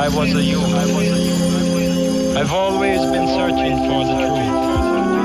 I was a youth. I've always been searching for the truth.